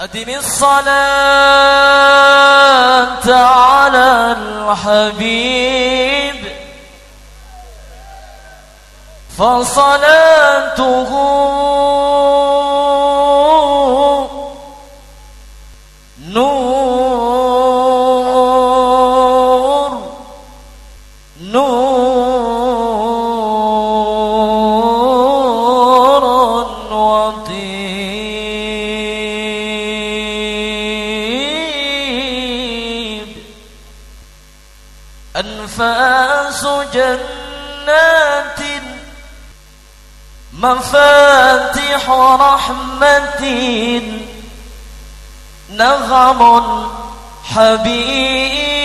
أدم الصلاة على الحبيب فصلاته أنفاس جنات مفاتح رحمة نغم حبيب.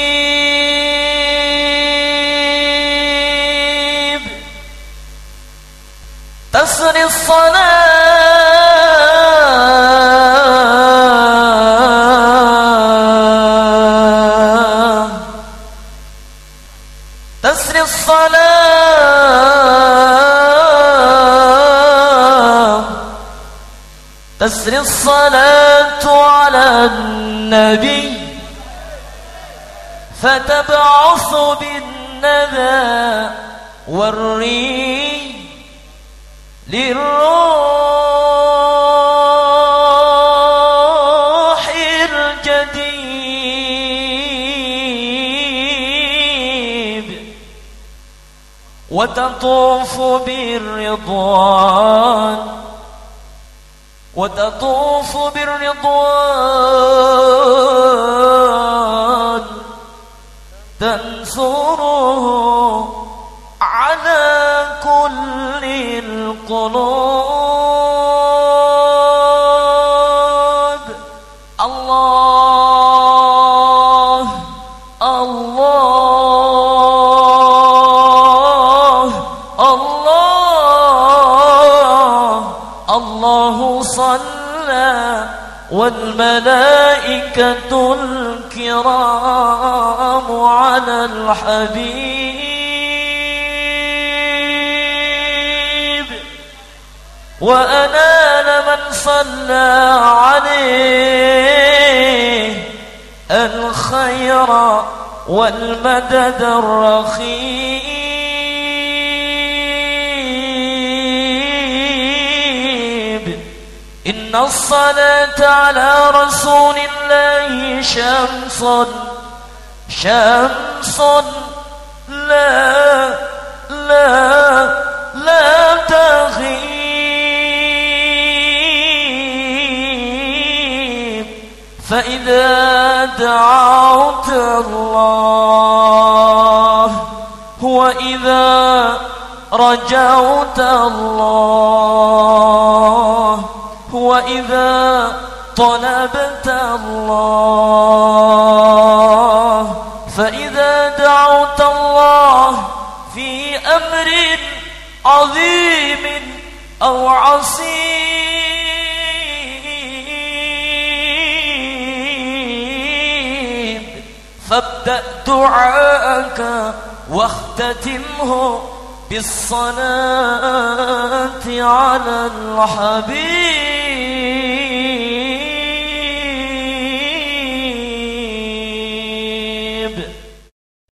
تسري الصلاة. تسري الصلاة على النبي. فتبعث بالندى والري للروح. وتطوف بالرضوان وتطوف بالرضوان تنثره على كل القلوب. صلى والملائكة الكرام على الحبيب. وأنال من صلى عليه الخير والمدد الرخيب إن الصلاة على رسول الله شمس شمس لا لا لا تغيب. فإذا دعوت الله وإذا رجوت الله وإذا طلبت الله فإذا دعوت الله في أمر عظيم أو عصيب فابدأ دعاءك واختتمه بالصلاة على الحبيب.